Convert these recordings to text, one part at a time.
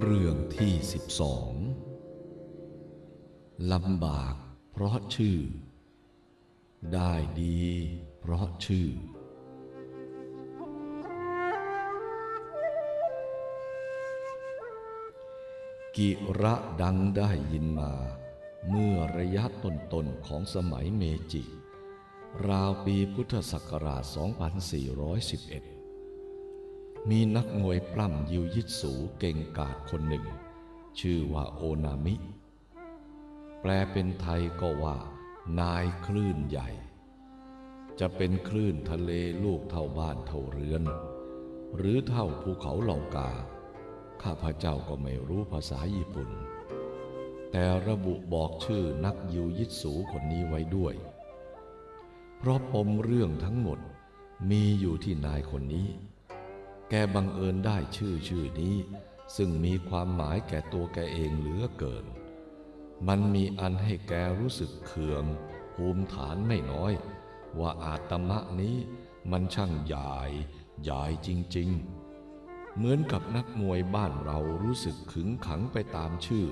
เรื่องที่สิบสองลำบากเพราะชื่อ ได้ดีเพราะชื่อ กิระดังได้ยินมา เมื่อระยะต้นๆของสมัยเมจิ ราวปีพุทธศักราช 2411 มีนักมวยปล้ำยิวยิตสูเก่งกาจคนหนึ่ง ชื่อว่าโอนามิ แปลเป็นไทยก็ว่า นายคลื่นใหญ่ จะเป็นคลื่นทะเลลูกเท่าบ้านเท่าเรือน หรือเท่าภูเขาเหล่ากา ข้าพเจ้าก็ไม่รู้ภาษาญี่ปุ่น แต่ระบุบอกชื่อนักยิวยิตสูคนนี้ไว้ด้วย เพราะปมเรื่องทั้งหมดมีอยู่ที่นายคนนี้ แกบังเอิญได้ชื่อชื่อนี้ ซึ่งมีความหมายแก่ตัวแกเองเหลือเกิน มันมีอันให้แกรู้สึกเคืองภูมิฐานไม่น้อย ว่าอาตมะนี้มันช่างใหญ่ใหญ่จริง ๆ เหมือนกับนักมวยบ้านเรารู้สึกขึงขังไปตามชื่อ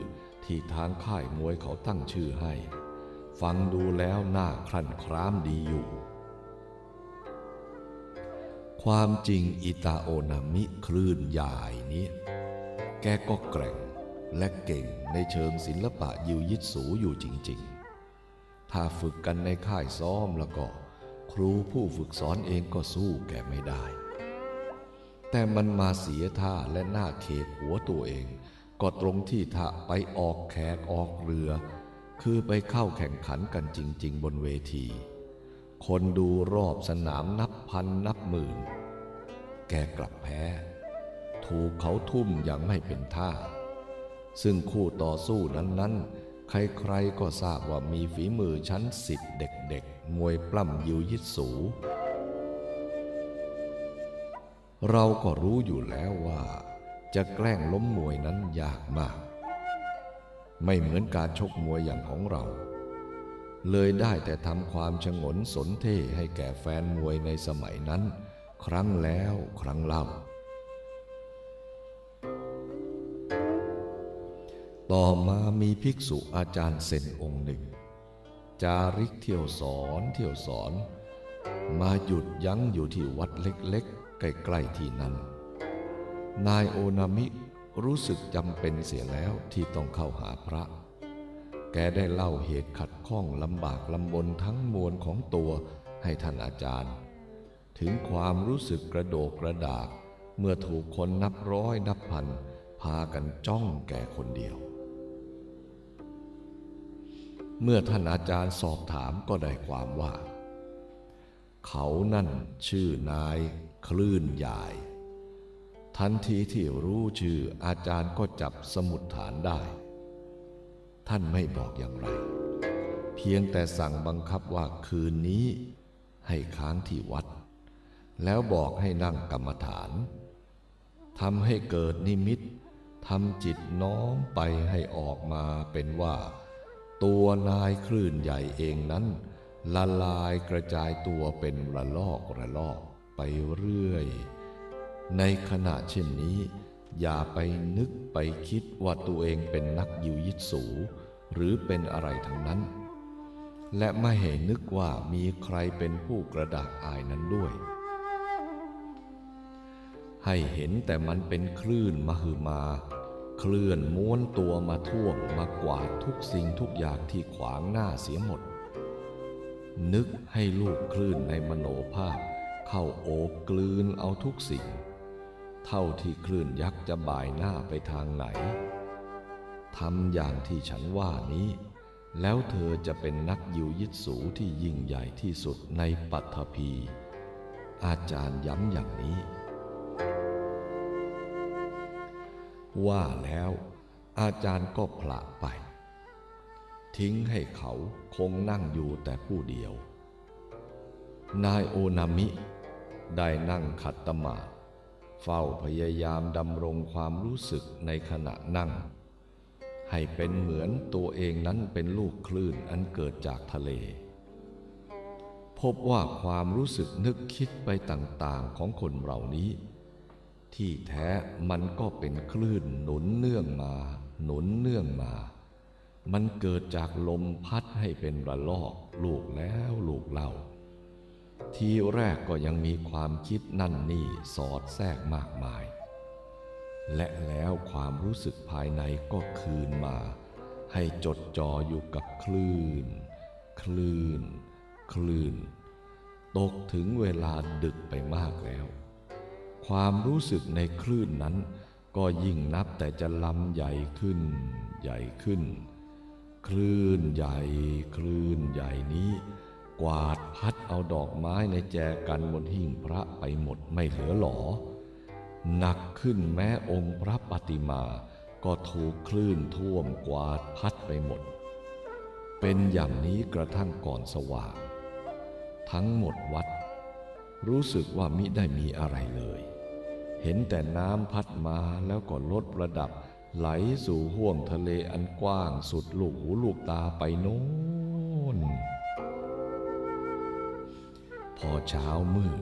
ที่ทางค่ายมวยเขาตั้งชื่อให้ ฟังดูแล้วน่าครั่นคร้ามดีอยู่ ความจริงอิตาโอนามิคลื่นใหญ่นี้ แกก็แกร่งและเก่งในเชิงศิลปะยิวยิตสูอยู่จริง ๆ ถ้าฝึกกันในค่ายซ้อมแล้วก็ ครูผู้ฝึกสอนเองก็สู้แกไม่ได้ แต่มันมาเสียท่าและหน้าเขกหัวตัวเอง ก็ตรงที่ถ้าไปออกแขกออกเรือ คือไปเข้าแข่งขันกันจริง ๆ บนเวทีคนดูรอบสนามนับพันนับหมื่น แกกลับแพ้ ถูกเขาทุ่มอย่างไม่เป็นท่า ซึ่งคู่ต่อสู้นั้นๆ ใครๆก็ทราบว่ามีฝีมือชั้นสิทธิ์เด็กๆ มวยปล้ำยิวยิสู เราก็รู้อยู่แล้วว่า จะแกล้งล้มมวยนั้นยากมาก ไม่เหมือนการชกมวยอย่างของเราเลยได้แต่ทำความชงนสนเท่ให้แก่แฟนมวยในสมัยนั้น ครั้งแล้วครั้งเล่า ต่อมามีภิกษุอาจารย์เซนองค์หนึ่ง จาริกเที่ยวสอนเที่ยวสอน มาหยุดยั้งอยู่ที่วัดเล็กๆ ใกล้ๆที่นั้น นายโอนามิรู้สึกจำเป็นเสียแล้วที่ต้องเข้าหาพระ แกได้เล่าเหตุขัดข้องลำบากลำบนทั้งมวลของตัวให้ท่านอาจารย์ ถึงความรู้สึกกระโดกกระดาก เมื่อถูกคนนับร้อยนับพัน พากันจ้องแก่คนเดียว เมื่อท่านอาจารย์สอบถามก็ได้ความว่า เขานั่นชื่อนายคลื่นใหญ่ทันทีที่รู้ชื่ออาจารย์ก็จับสมุดฐานได้ ท่านไม่บอกอย่างไร เพียงแต่สั่งบังคับว่าคืนนี้ให้ค้างที่วัด แล้วบอกให้นั่งกรรมฐานทำให้เกิดนิมิตทำจิตน้อมไปให้ออกมาเป็นว่า ตัวนายคลื่นใหญ่เองนั้น ละลายกระจายตัวเป็นระลอกระลอกไปเรื่อย ในขณะเช่นนี้ อย่าไปนึกไปคิดว่าตัวเองเป็นนักยิวยิสู หรือเป็นอะไรทั้งนั้น และไม่เห็นนึกว่ามีใครเป็นผู้กระดากอายนั้นด้วย ให้เห็นแต่มันเป็นคลื่นมหึมา เคลื่อนม้วนตัวมาท่วงมากวาดทุกสิ่งทุกอย่างที่ขวางหน้าเสียหมด นึกให้ลูกคลื่นในมโนภาพ เข้าโอบกลืนเอาทุกสิ่ง เท่าที่คลื่นยักษ์จะบ่ายหน้าไปทางไหนทำอย่างที่ฉันว่านี้ แล้วเธอจะเป็นนักยิวยิสูที่ยิ่งใหญ่ที่สุดในปัทภีอาจารย์ย้ำอย่างนี้ ว่าแล้วอาจารย์ก็ผละไป ทิ้งให้เขาคงนั่งอยู่แต่ผู้เดียว นายโอนามิ ได้นั่งขัดตมาเฝ้าพยายามดำรงความรู้สึกในขณะนั่ง ให้เป็นเหมือนตัวเองนั้นเป็นลูกคลื่นอันเกิดจากทะเล พบว่าความรู้สึกนึกคิดไปต่างๆของคนเหล่านี้ ที่แท้มันก็เป็นคลื่นหนุนเนื่องมา หนุนเนื่องมา มันเกิดจากลมพัดให้เป็นระลอก ลูกแล้วลูกเล่า ทีแรกก็ยังมีความคิดนั่นนี่สอดแทรกมากมาย และแล้วความรู้สึกภายในก็คืนมา ให้จดจ่ออยู่กับคลื่น คลื่น คลื่น ตกถึงเวลาดึกไปมากแล้ว ความรู้สึกในคลื่นนั้น ก็ยิ่งนับแต่จะลำใหญ่ขึ้น ใหญ่ขึ้น คลื่นใหญ่ คลื่นใหญ่นี้ กวาดพัดเอาดอกไม้ในแจกันบนหิ้งพระไปหมดไม่เหลือหลอหนักขึ้นแม้องค์พระปฏิมา ก็ถูกคลื่นท่วมกวาดพัดไปหมด เป็นอย่างนี้กระทั่งก่อนสว่าง ทั้งหมดวัด รู้สึกว่ามิได้มีอะไรเลย เห็นแต่น้ำพัดมาแล้วก็ลดระดับ ไหลสู่ห้วงทะเลอันกว้างสุดลูกหูลูกตาไปโน้น พอเช้ามืด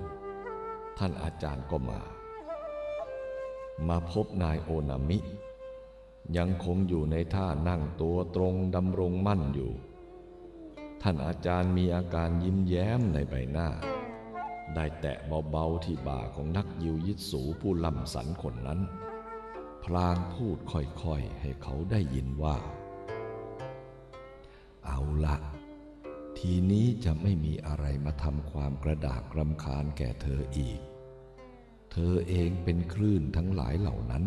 ท่านอาจารย์ก็มา มาพบนายโอนามิ ยังคงอยู่ในท่านั่งตัวตรงดำรงมั่นอยู่ ท่านอาจารย์มีอาการยิ้มแย้มในใบหน้า ได้แตะเบาๆที่บ่าของนักยิวยิสูผู้ล่ำสันคนนั้น พลางพูดค่อยๆให้เขาได้ยินว่า เอาละทีนี้จะไม่มีอะไรมาทำความกระดากรำคาญแก่เธออีก เธอเองเป็นคลื่นทั้งหลายเหล่านั้น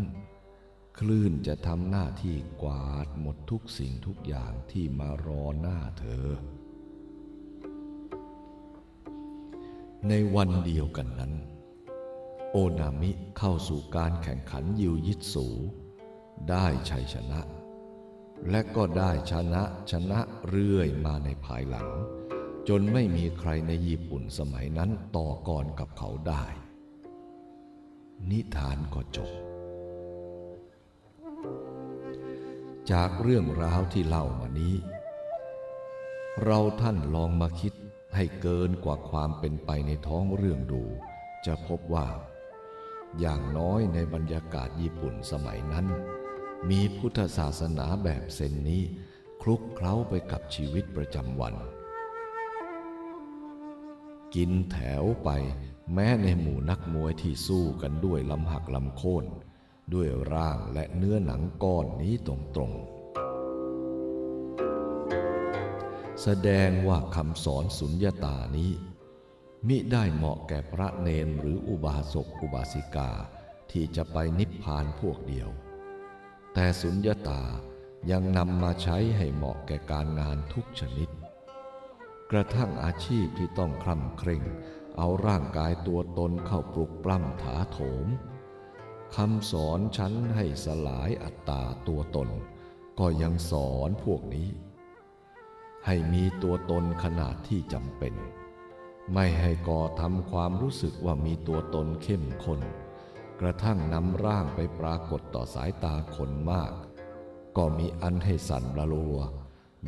คลื่นจะทำหน้าที่กวาดหมดทุกสิ่งทุกอย่างที่มารอหน้าเธอ ในวันเดียวกันนั้น โอนามิเข้าสู่การแข่งขันยิวยิตสู ได้ชัยชนะ และก็ได้ชนะชนะเรื่อยมาในภายหลัง จนไม่มีใครในญี่ปุ่นสมัยนั้นต่อกรกับเขาได้ นิทานก็จบ จากเรื่องราวที่เล่ามานี้ เราท่านลองมาคิด ให้เกินกว่าความเป็นไปในท้องเรื่องดู จะพบว่า อย่างน้อยในบรรยากาศญี่ปุ่นสมัยนั้น มีพุทธศาสนาแบบเซนนี้ คลุกเคล้าไปกับชีวิตประจำวัน กินแถวไปแม้ในหมู่นักมวยที่สู้กันด้วยลำหักลำโค่นด้วยร่างและเนื้อหนังก้อนนี้ตรงๆ แสดงว่าคำสอนสุญญตานี้ มิได้เหมาะแก่พระเนนหรืออุบาสกอุบาสิกาที่จะไปนิพพานพวกเดียว แต่สุญญตายังนำมาใช้ให้เหมาะแก่การงานทุกชนิด กระทั่งอาชีพที่ต้องคล่ำเคร่ง เอาร่างกายตัวตนเข้าปลุกปล้ำถาโถมคำสอนฉันให้สลายอัตตาตัวตน ก็ยังสอนพวกนี้ ให้มีตัวตนขนาดที่จำเป็น ไม่ให้ก่อทำความรู้สึกว่ามีตัวตนเข้มข้นกระทั่งนำร่างไปปรากฏต่อสายตาคนมาก ก็มีอันให้สั่นระลัว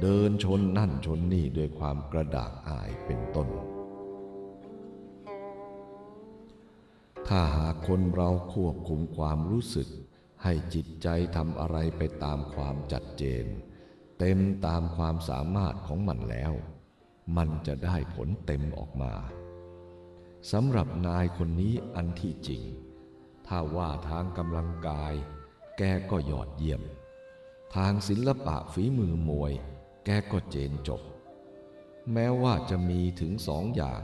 เดินชนนั่นชนนี่ด้วยความกระดากอายเป็นต้น ถ้าหากคนเราควบคุมความรู้สึก ให้จิตใจทำอะไรไปตามความจัดเจน เต็มตามความสามารถของมันแล้ว มันจะได้ผลเต็มออกมาสำหรับนายคนนี้อันที่จริง ถ้าว่าทางกำลังกาย แกก็ยอดเยี่ยม ทางศิลปะฝีมือมวย แกก็เจนจบ แม้ว่าจะมีถึงสองอย่าง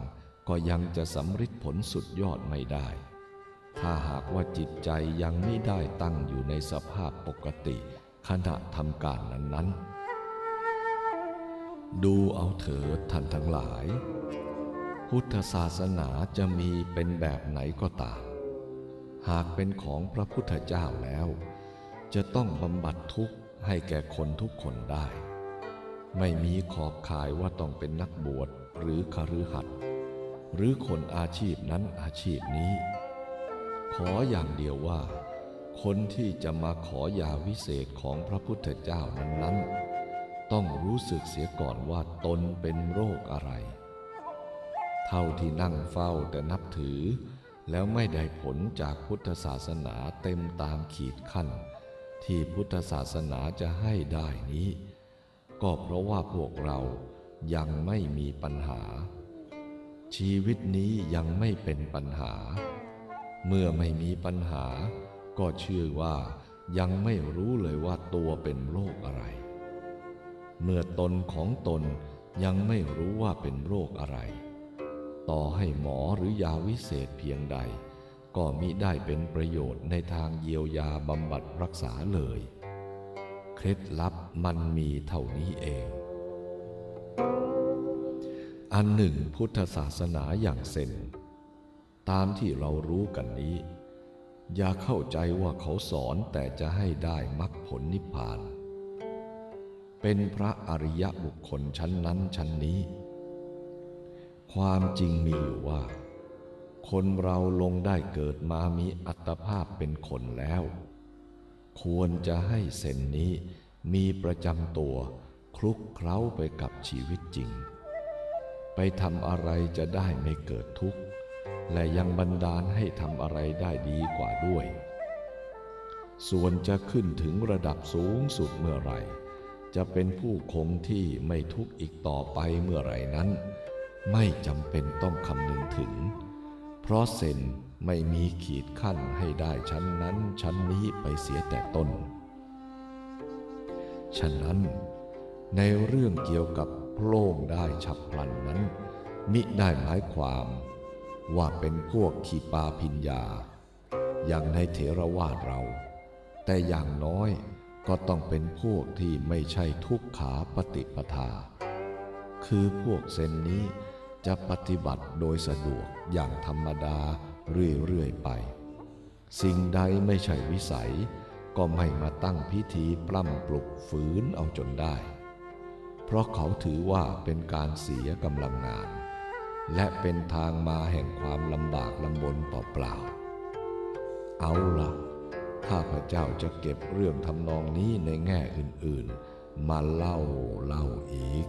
ก็ยังจะสำฤทธิ์ผลสุดยอดไม่ได้ ถ้าหากว่าจิตใจยังไม่ได้ตั้งอยู่ในสภาพปกติขณะทำการนั้นๆ ดูเอาเถิดท่านทั้งหลาย พุทธศาสนาจะมีเป็นแบบไหนก็ตาม หากเป็นของพระพุทธเจ้าแล้ว จะต้องบำบัดทุกข์ให้แก่คนทุกคนได้ ไม่มีขอบข่ายว่าต้องเป็นนักบวชหรือคฤหัสถ์หรือคนอาชีพนั้นอาชีพนี้ ขออย่างเดียวว่า คนที่จะมาขอยาวิเศษของพระพุทธเจ้านั้นๆ ต้องรู้สึกเสียก่อนว่าตนเป็นโรคอะไร เท่าที่นั่งเฝ้าแต่นับถือ แล้วไม่ได้ผลจากพุทธศาสนาเต็มตามขีดขั้น ที่พุทธศาสนาจะให้ได้นี้ ก็เพราะว่าพวกเรายังไม่มีปัญหา ชีวิตนี้ยังไม่เป็นปัญหา เมื่อไม่มีปัญหา ก็เชื่อว่ายังไม่รู้เลยว่าตัวเป็นโรคอะไร เมื่อตนของตนยังไม่รู้ว่าเป็นโรคอะไร ต่อให้หมอหรือยาวิเศษเพียงใด ก็มิได้เป็นประโยชน์ในทางเยียวยาบำบัดรักษาเลย เคล็ดลับมันมีเท่านี้เอง อันหนึ่งพุทธศาสนาอย่างเซนตามที่เรารู้กันนี้ อย่าเข้าใจว่าเขาสอนแต่จะให้ได้มรรคผลนิพพาน เป็นพระอริยบุคคลชั้นนั้นชั้นนี้ ความจริงมีอยู่ว่า คนเราลงได้เกิดมามีอัตภาพเป็นคนแล้ว ควรจะให้เส้นนี้มีประจำตัวคลุกเคล้าไปกับชีวิตจริง ไปทำอะไรจะได้ไม่เกิดทุกข์ และยังบันดาลให้ทำอะไรได้ดีกว่าด้วย ส่วนจะขึ้นถึงระดับสูงสุดเมื่อไหร่ จะเป็นผู้คงที่ไม่ทุกข์อีกต่อไปเมื่อไหร่นั้น ไม่จำเป็นต้องคำนึงถึง เพราะเซนไม่มีขีดขั้นให้ได้ชั้นนั้นชั้นนี้ไปเสียแต่ต้น ฉะนั้น ในเรื่องเกี่ยวกับโพล่งได้ฉับพลันนั้น มิได้หมายความว่าเป็นพวกขีปาพิญญา อย่างในเถรวาทเรา แต่อย่างน้อย ก็ต้องเป็นพวกที่ไม่ใช่ทุกขาปฏิปทา คือพวกเซนนี้จะปฏิบัติโดยสะดวกอย่างธรรมดาเรื่อยๆไป สิ่งใดไม่ใช่วิสัย ก็ไม่มาตั้งพิธีปล้ำปลุกฝืนเอาจนได้ เพราะเขาถือว่าเป็นการเสียกำลังงาน และเป็นทางมาแห่งความลำบากลำบนเปล่าๆเอาละ ข้าพเจ้าจะเก็บเรื่องทำนองนี้ในแง่อื่นๆ มาเล่าเล่าอีก